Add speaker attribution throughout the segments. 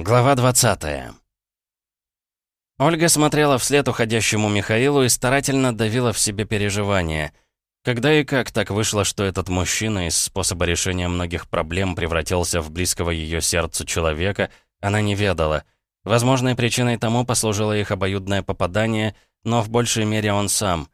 Speaker 1: Глава 20 Ольга смотрела вслед уходящему Михаилу и старательно давила в себе переживания. Когда и как так вышло, что этот мужчина из способа решения многих проблем превратился в близкого ее сердцу человека, она не ведала. Возможной причиной тому послужило их обоюдное попадание, но в большей мере он сам.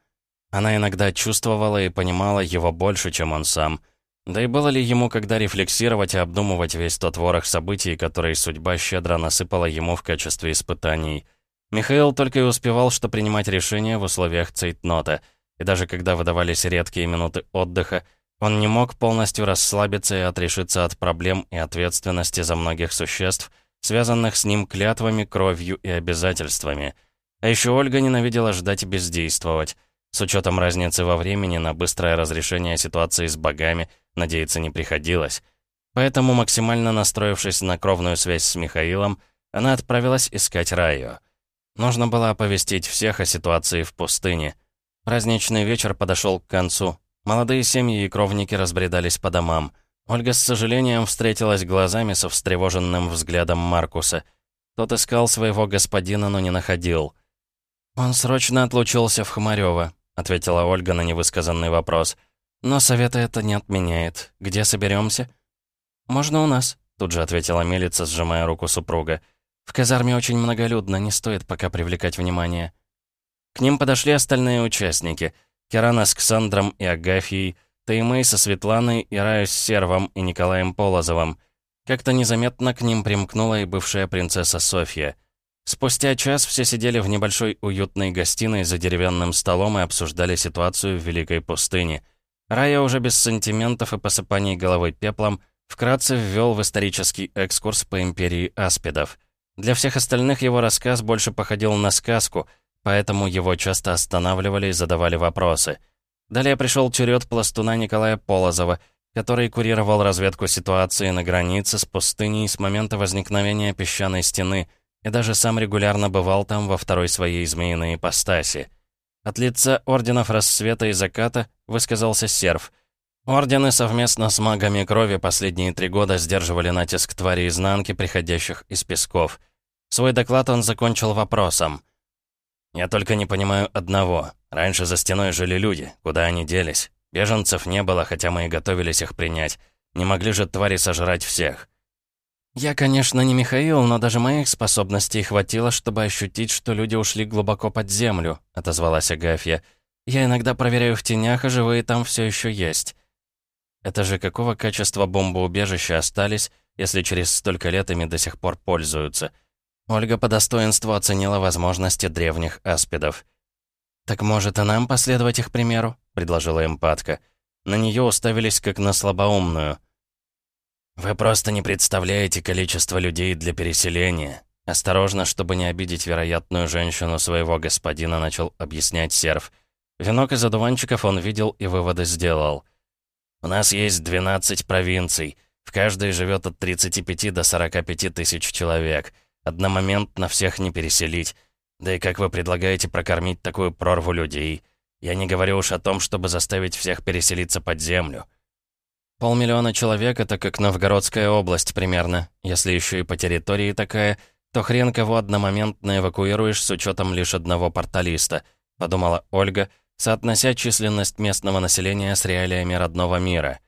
Speaker 1: Она иногда чувствовала и понимала его больше, чем он сам — да и было ли ему когда рефлексировать и обдумывать весь тот ворох событий, которые судьба щедро насыпала ему в качестве испытаний? Михаил только и успевал, что принимать решения в условиях цейтнота, и даже когда выдавались редкие минуты отдыха, он не мог полностью расслабиться и отрешиться от проблем и ответственности за многих существ, связанных с ним клятвами, кровью и обязательствами. А еще Ольга ненавидела ждать и бездействовать. С учетом разницы во времени на быстрое разрешение ситуации с богами – надеяться не приходилось. Поэтому, максимально настроившись на кровную связь с Михаилом, она отправилась искать Раю. Нужно было оповестить всех о ситуации в пустыне. Праздничный вечер подошел к концу. Молодые семьи и кровники разбредались по домам. Ольга с сожалением встретилась глазами со встревоженным взглядом Маркуса. Тот искал своего господина, но не находил. «Он срочно отлучился в Хмарёво», — ответила Ольга на невысказанный вопрос. «Но совета это не отменяет. Где соберемся? «Можно у нас», — тут же ответила Мелица, сжимая руку супруга. «В казарме очень многолюдно, не стоит пока привлекать внимание». К ним подошли остальные участники. Керана с Ксандром и Агафьей, Таймэй со Светланой и Раю с Сервом и Николаем Полозовым. Как-то незаметно к ним примкнула и бывшая принцесса Софья. Спустя час все сидели в небольшой уютной гостиной за деревянным столом и обсуждали ситуацию в Великой пустыне — Рая уже без сантиментов и посыпаний головой пеплом вкратце ввел в исторический экскурс по империи аспидов. Для всех остальных его рассказ больше походил на сказку, поэтому его часто останавливали и задавали вопросы. Далее пришел черед пластуна Николая Полозова, который курировал разведку ситуации на границе с пустыней с момента возникновения песчаной стены и даже сам регулярно бывал там во второй своей змеиной ипостаси. От лица Орденов Рассвета и Заката высказался серф. Ордены совместно с магами крови последние три года сдерживали натиск твари изнанки, приходящих из песков. Свой доклад он закончил вопросом. «Я только не понимаю одного. Раньше за стеной жили люди. Куда они делись? Беженцев не было, хотя мы и готовились их принять. Не могли же твари сожрать всех. «Я, конечно, не Михаил, но даже моих способностей хватило, чтобы ощутить, что люди ушли глубоко под землю», — отозвалась Агафья. «Я иногда проверяю в тенях, а живые там все еще есть». Это же какого качества бомбоубежища остались, если через столько лет ими до сих пор пользуются? Ольга по достоинству оценила возможности древних аспидов. «Так может и нам последовать их примеру?» — предложила эмпатка. На нее уставились как на слабоумную. «Вы просто не представляете количество людей для переселения». Осторожно, чтобы не обидеть вероятную женщину своего господина, начал объяснять серф. Венок из одуванчиков он видел и выводы сделал. «У нас есть 12 провинций. В каждой живет от 35 до 45 тысяч человек. Одномоментно всех не переселить. Да и как вы предлагаете прокормить такую прорву людей? Я не говорю уж о том, чтобы заставить всех переселиться под землю. Полмиллиона человек — это как Новгородская область примерно. Если еще и по территории такая, то хрен кого одномоментно эвакуируешь с учетом лишь одного порталиста, подумала Ольга, соотнося численность местного населения с реалиями родного мира.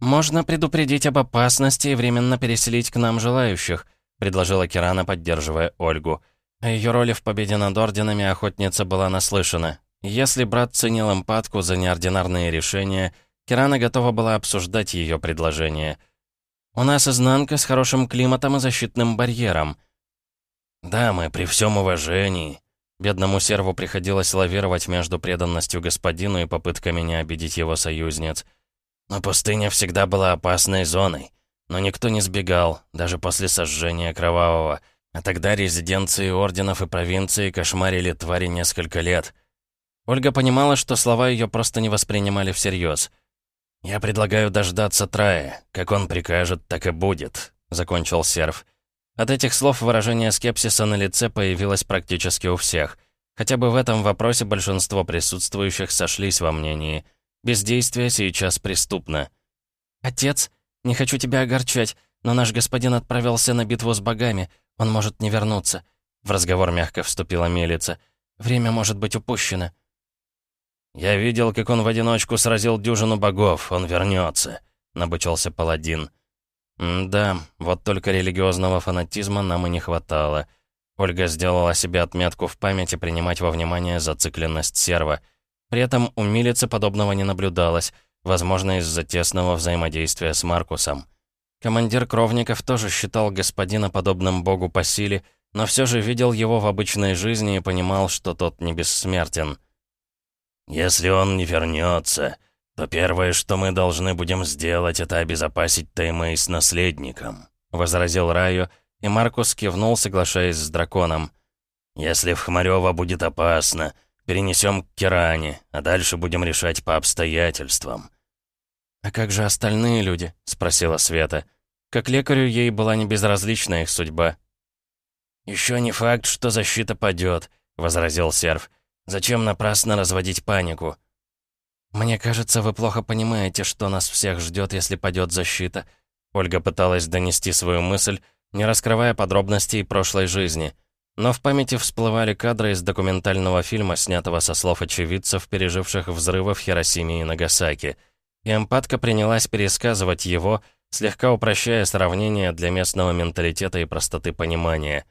Speaker 1: «Можно предупредить об опасности и временно переселить к нам желающих», предложила Кирана, поддерживая Ольгу. О ее роли в победе над орденами охотница была наслышана. Если брат ценил эмпатку за неординарные решения — Кирана готова была обсуждать ее предложение. «У нас изнанка с хорошим климатом и защитным барьером». «Да, мы при всем уважении». Бедному серву приходилось лавировать между преданностью господину и попытками не обидеть его союзниц. Но пустыня всегда была опасной зоной. Но никто не сбегал, даже после сожжения Кровавого. А тогда резиденции орденов и провинции кошмарили твари несколько лет. Ольга понимала, что слова ее просто не воспринимали всерьез. «Я предлагаю дождаться Трая. Как он прикажет, так и будет», — закончил серф. От этих слов выражение скепсиса на лице появилось практически у всех. Хотя бы в этом вопросе большинство присутствующих сошлись во мнении. Бездействие сейчас преступно. «Отец, не хочу тебя огорчать,
Speaker 2: но наш господин отправился на битву с богами. Он может не вернуться». В разговор мягко вступила Мелица. «Время может быть упущено».
Speaker 1: «Я видел, как он в одиночку сразил дюжину богов. Он вернется», — набычался паладин. «Да, вот только религиозного фанатизма нам и не хватало». Ольга сделала себе отметку в памяти принимать во внимание зацикленность серва. При этом у милицы подобного не наблюдалось, возможно, из-за тесного взаимодействия с Маркусом. Командир Кровников тоже считал господина подобным богу по силе, но все же видел его в обычной жизни и понимал, что тот не бессмертен.
Speaker 3: «Если он не вернется, то первое, что мы должны будем сделать, это обезопасить Таймэй с наследником», — возразил Раю, и Маркус кивнул, соглашаясь с драконом. «Если в Хмарёво будет опасно, перенесем к Киране, а дальше будем решать по обстоятельствам».
Speaker 2: «А как же остальные люди?» — спросила Света. Как лекарю ей была не безразлична их судьба.
Speaker 3: «Еще не факт, что защита падет», — возразил серф. «Зачем напрасно разводить панику?»
Speaker 2: «Мне кажется, вы плохо понимаете, что нас всех ждет, если падет защита». Ольга пыталась донести свою мысль, не раскрывая подробностей прошлой жизни. Но в памяти всплывали кадры из документального фильма, снятого со слов очевидцев, переживших взрывы в Хиросиме и Нагасаки. И эмпатка принялась пересказывать его, слегка упрощая сравнение для местного менталитета и простоты понимания.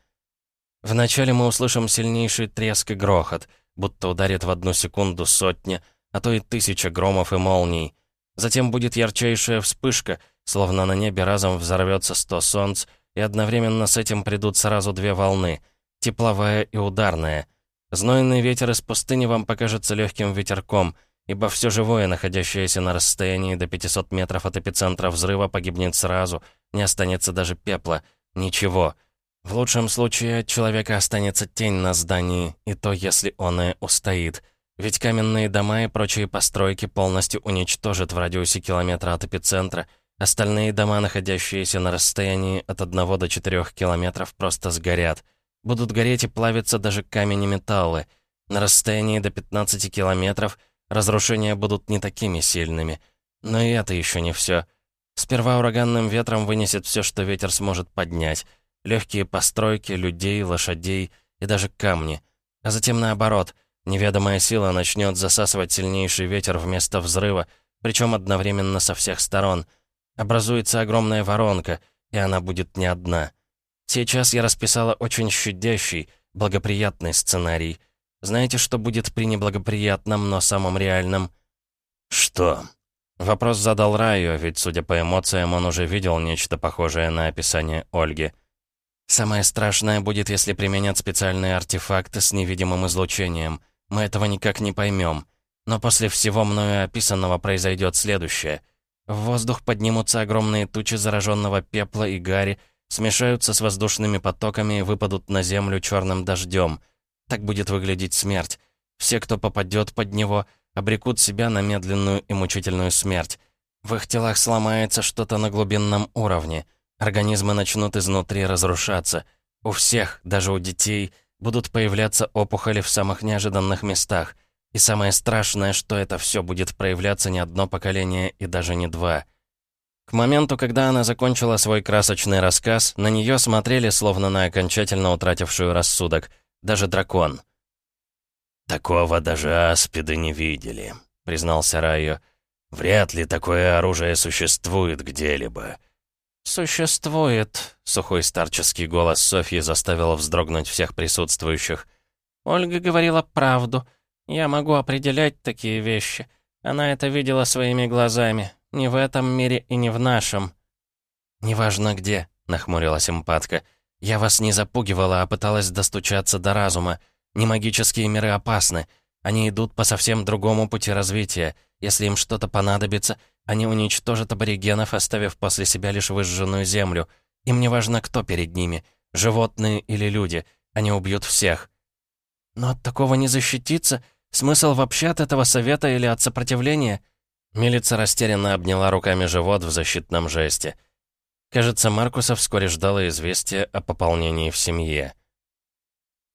Speaker 2: Вначале мы услышим сильнейший треск и грохот, будто ударит в одну секунду сотня, а то и тысяча громов и молний. Затем будет ярчайшая вспышка, словно на небе разом взорвется сто солнц, и одновременно с этим придут сразу две волны — тепловая и ударная. Знойный ветер из пустыни вам покажется легким ветерком, ибо все живое, находящееся на расстоянии до 500 метров от эпицентра взрыва, погибнет сразу, не останется даже пепла, ничего — в лучшем случае от человека останется тень на здании, и то, если он и устоит. Ведь каменные дома и прочие постройки полностью уничтожат в радиусе километра от эпицентра. Остальные дома, находящиеся на расстоянии от 1 до 4 километров, просто сгорят. Будут гореть и плавиться даже камень и металлы. На расстоянии до 15 километров разрушения будут не такими сильными. Но и это еще не все. Сперва ураганным ветром вынесет все, что ветер сможет поднять — легкие постройки, людей, лошадей и даже камни. А затем наоборот, неведомая сила начнет засасывать сильнейший ветер вместо взрыва, причем одновременно со всех сторон. Образуется огромная воронка, и она будет не одна. Сейчас я расписала очень щадящий, благоприятный сценарий. Знаете, что будет при неблагоприятном, но самом реальном?
Speaker 3: «Что?»
Speaker 1: Вопрос задал Раю, ведь, судя по эмоциям, он уже видел нечто похожее на описание Ольги.
Speaker 2: Самое страшное будет, если применят специальные артефакты с невидимым излучением. Мы этого никак не поймем. Но после всего мною описанного произойдет следующее. В воздух поднимутся огромные тучи зараженного пепла и гари, смешаются с воздушными потоками и выпадут на землю черным дождем. Так будет выглядеть смерть. Все, кто попадет под него, обрекут себя на медленную и мучительную смерть. В их телах сломается что-то на глубинном уровне — Организмы начнут изнутри разрушаться. У всех, даже у детей, будут появляться опухоли в самых неожиданных местах. И самое страшное, что это все будет проявляться не одно поколение и даже не два. К моменту, когда она закончила свой красочный рассказ, на нее смотрели, словно на окончательно утратившую рассудок. Даже дракон.
Speaker 3: «Такого даже аспиды не видели», — признался Райо. «Вряд ли такое оружие существует где-либо.
Speaker 2: «Существует», — сухой старческий голос Софьи заставил вздрогнуть всех присутствующих. «Ольга говорила правду. Я могу определять такие вещи. Она это видела своими глазами. Не в этом мире и не в нашем».
Speaker 1: «Неважно где», — нахмурилась эмпатка. «Я вас не запугивала, а пыталась достучаться до разума. Не магические миры опасны. Они идут по совсем другому пути развития. Если им что-то понадобится, они уничтожат аборигенов, оставив после себя лишь выжженную землю. Им не важно, кто перед ними, животные или люди. Они убьют всех.
Speaker 2: Но от такого не защититься. Смысл вообще от этого совета или от сопротивления?
Speaker 1: Милица растерянно обняла руками живот в защитном жесте. Кажется, Маркуса вскоре ждало известие о пополнении в семье.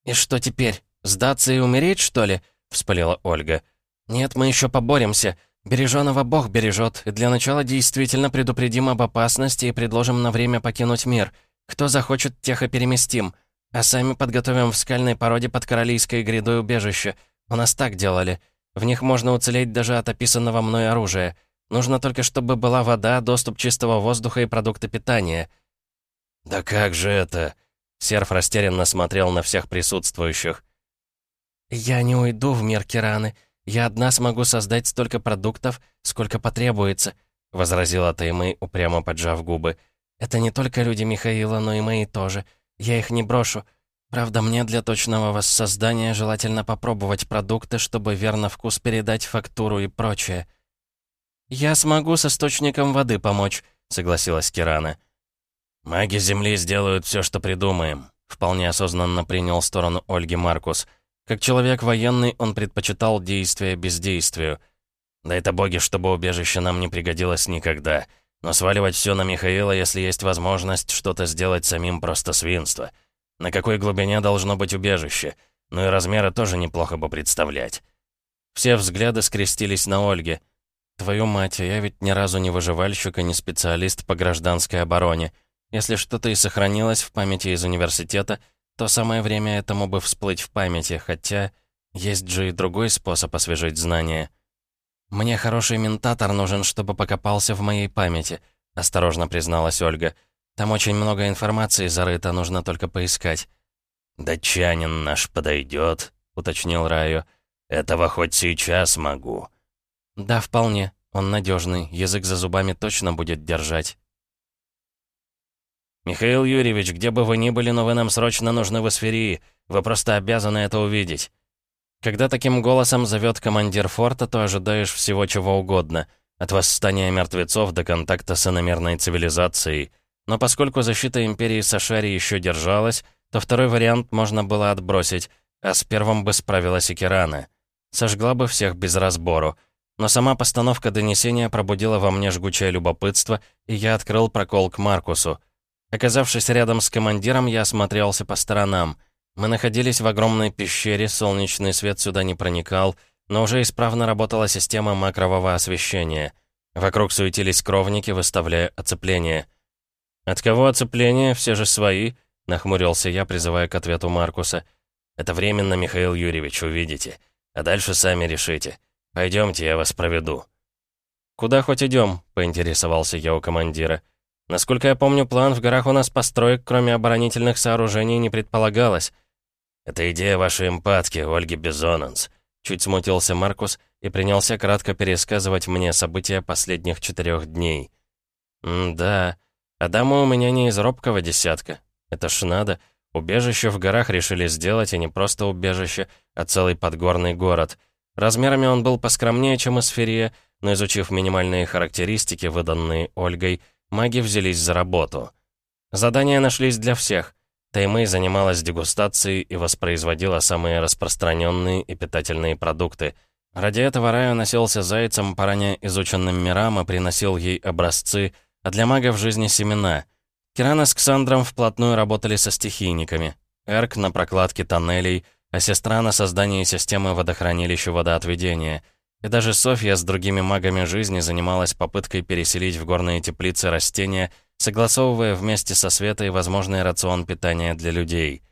Speaker 2: «И что теперь? Сдаться и умереть, что ли?» — вспылила Ольга. «Нет, мы еще поборемся. Береженого Бог бережет, и для начала действительно предупредим об опасности и предложим на время покинуть мир. Кто захочет, тех и переместим. А сами подготовим в скальной породе под Королийской грядой убежище. У нас так делали. В них можно уцелеть даже от описанного мной оружия. Нужно только, чтобы была вода, доступ чистого воздуха и продукты питания».
Speaker 1: «Да как же это?» Серф растерянно смотрел на всех присутствующих.
Speaker 2: «Я не уйду в мир Кираны. Я одна смогу создать столько продуктов, сколько потребуется», — возразила Таймэй, упрямо поджав губы. «Это не только люди Михаила, но и мои тоже. Я их не брошу. Правда, мне для точного воссоздания желательно попробовать продукты, чтобы верно вкус передать, фактуру и прочее». «Я смогу с источником воды помочь», — согласилась Кирана.
Speaker 1: «Маги Земли сделают все, что придумаем», — вполне осознанно принял сторону Ольги Маркус. Как человек военный, он предпочитал действие бездействию. Да это боги, чтобы убежище нам не пригодилось никогда. Но сваливать все на Михаила, если есть возможность что-то сделать самим, просто свинство. На какой глубине должно быть убежище? Ну и размеры тоже неплохо бы представлять. Все взгляды скрестились на Ольге. «Твою мать, я ведь ни разу не выживальщик и не специалист по гражданской обороне. Если что-то и сохранилось в памяти из университета, то самое время этому бы всплыть в памяти, хотя есть же и другой способ освежить знания. «Мне хороший ментатор нужен, чтобы покопался в моей памяти», — осторожно призналась Ольга. «Там очень много информации зарыто, нужно только поискать». «Датчанин наш подойдет», — уточнил Раю. «Этого хоть сейчас могу».
Speaker 2: «Да, вполне. Он надежный, язык за зубами точно будет держать».
Speaker 1: «Михаил Юрьевич, где бы вы ни были, но вы нам срочно нужны в эсферии. Вы просто обязаны это увидеть».
Speaker 2: Когда таким голосом зовет командир форта, то ожидаешь всего чего угодно. От восстания мертвецов до контакта с иномерной цивилизацией. Но поскольку защита Империи Сашари еще держалась, то второй вариант можно было отбросить, а с первым бы справилась и Кирана. Сожгла бы всех без разбору. Но сама постановка донесения пробудила во мне жгучее любопытство, и я открыл прокол к Маркусу. Оказавшись рядом с командиром, я осмотрелся по сторонам. Мы находились в огромной пещере, солнечный свет сюда не проникал, но уже исправно работала система макрового освещения. Вокруг суетились кровники, выставляя оцепление. «От кого оцепление? Все же свои?» — нахмурился я, призывая к ответу Маркуса. «Это временно, Михаил Юрьевич, увидите. А дальше сами решите. Пойдемте, я вас проведу». «Куда хоть идем?» — поинтересовался я у командира. Насколько я помню, план в горах у нас построек, кроме оборонительных сооружений, не предполагалось.
Speaker 1: Это идея вашей эмпатки, Ольги Безонанс. Чуть смутился Маркус и принялся кратко пересказывать мне события последних четырех дней.
Speaker 2: «М-да, а дама у меня не из робкого десятка. Это ж надо. Убежище в горах решили сделать, и не просто убежище, а целый подгорный город. Размерами он был поскромнее, чем Эсферия, но изучив минимальные характеристики, выданные Ольгой, маги взялись за работу. Задания нашлись для всех. Таймэй занималась дегустацией и воспроизводила самые распространенные и питательные продукты. Ради этого Раю носился зайцем по ранее изученным мирам и приносил ей образцы, а для магов жизни семена. Кирана с Ксандром вплотную работали со стихийниками. Эрк на прокладке тоннелей, а сестра на создании системы водохранилища водоотведения — и даже Софья с другими магами жизни занималась попыткой переселить в горные теплицы растения, согласовывая вместе со Светой возможный рацион питания для людей.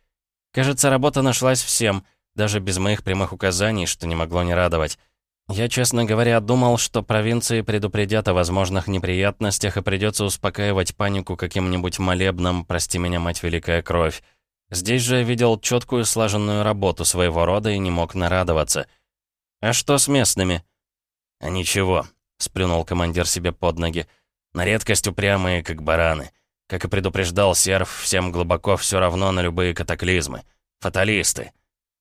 Speaker 2: Кажется, работа нашлась всем, даже без моих прямых указаний, что не могло не радовать. Я, честно говоря, думал, что провинции предупредят о возможных неприятностях и придется успокаивать панику каким-нибудь молебном «Прости меня, мать великая кровь». Здесь же я видел четкую слаженную работу своего рода и не мог нарадоваться — «А что с местными?»
Speaker 1: «А ничего», — сплюнул командир себе под ноги. «На редкость упрямые, как бараны. Как и предупреждал серф, всем глубоко все равно на любые катаклизмы. Фаталисты.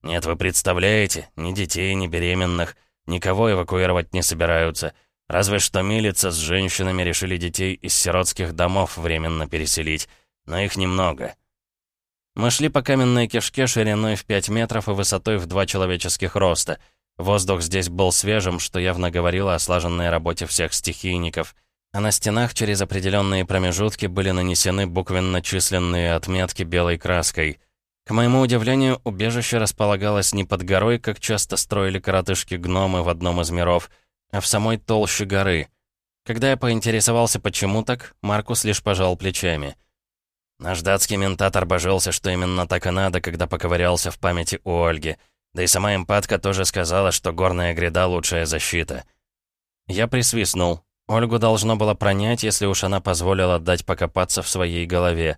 Speaker 1: Нет, вы представляете, ни детей, ни беременных, никого эвакуировать не собираются. Разве что милица с женщинами решили детей из сиротских домов временно переселить, но их немного».
Speaker 2: Мы шли по каменной кишке шириной в 5 метров и высотой в 2 человеческих роста — Воздух здесь был свежим, что явно говорило о слаженной работе всех стихийников. А на стенах через определенные промежутки были нанесены буквенно-численные отметки белой краской. К моему удивлению, убежище располагалось не под горой, как часто строили коротышки-гномы в одном из миров,
Speaker 1: а в самой толще горы. Когда я поинтересовался, почему так, Маркус лишь пожал плечами. Наш датский ментатор божился, что именно так и надо, когда поковырялся в памяти у Ольги. Да и сама эмпатка тоже сказала, что горная гряда — лучшая защита. Я присвистнул. Ольгу должно было пронять, если уж она позволила дать покопаться в своей голове.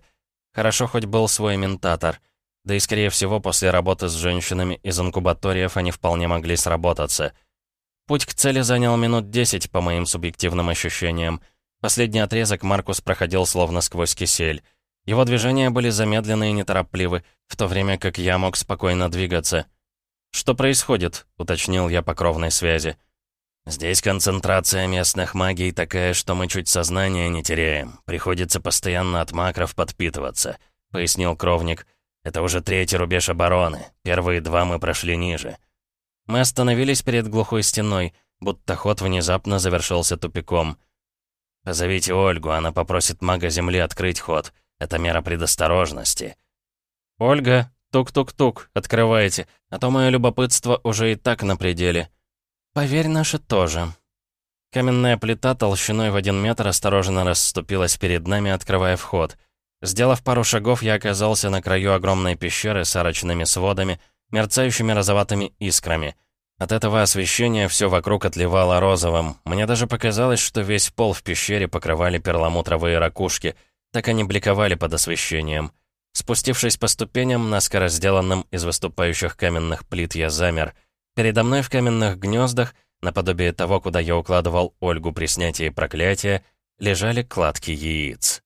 Speaker 1: Хорошо хоть был свой ментатор. Да и, скорее всего, после работы с женщинами из инкубаториев они вполне могли сработаться. Путь к цели занял минут 10, по моим субъективным ощущениям. Последний отрезок Маркус проходил словно сквозь кисель. Его движения были замедлены и неторопливы, в то время как я мог спокойно двигаться. «Что происходит?» — уточнил я по кровной связи. «Здесь концентрация местных магий такая, что мы чуть сознание не теряем. Приходится постоянно от макров подпитываться», — пояснил кровник. «Это уже третий рубеж обороны. Первые два мы прошли ниже». Мы остановились перед глухой стеной, будто ход внезапно завершился тупиком. «Позовите Ольгу, она попросит мага Земли открыть ход. Это мера предосторожности». «Ольга, тук-тук-тук, открывайте, а то мое любопытство уже и так на пределе». «Поверь, наше тоже». Каменная плита толщиной в один метр осторожно расступилась перед нами, открывая вход. Сделав пару шагов, я оказался на краю огромной пещеры с арочными сводами, мерцающими розоватыми искрами. От этого освещения все вокруг отливало розовым. Мне даже показалось, что весь пол в пещере покрывали перламутровые ракушки. Так они бликовали под освещением. Спустившись по ступеням, наскоро сделанным из выступающих каменных плит, я замер. Передо мной в каменных гнездах, наподобие того, куда я укладывал Ольгу при снятии проклятия, лежали кладки яиц.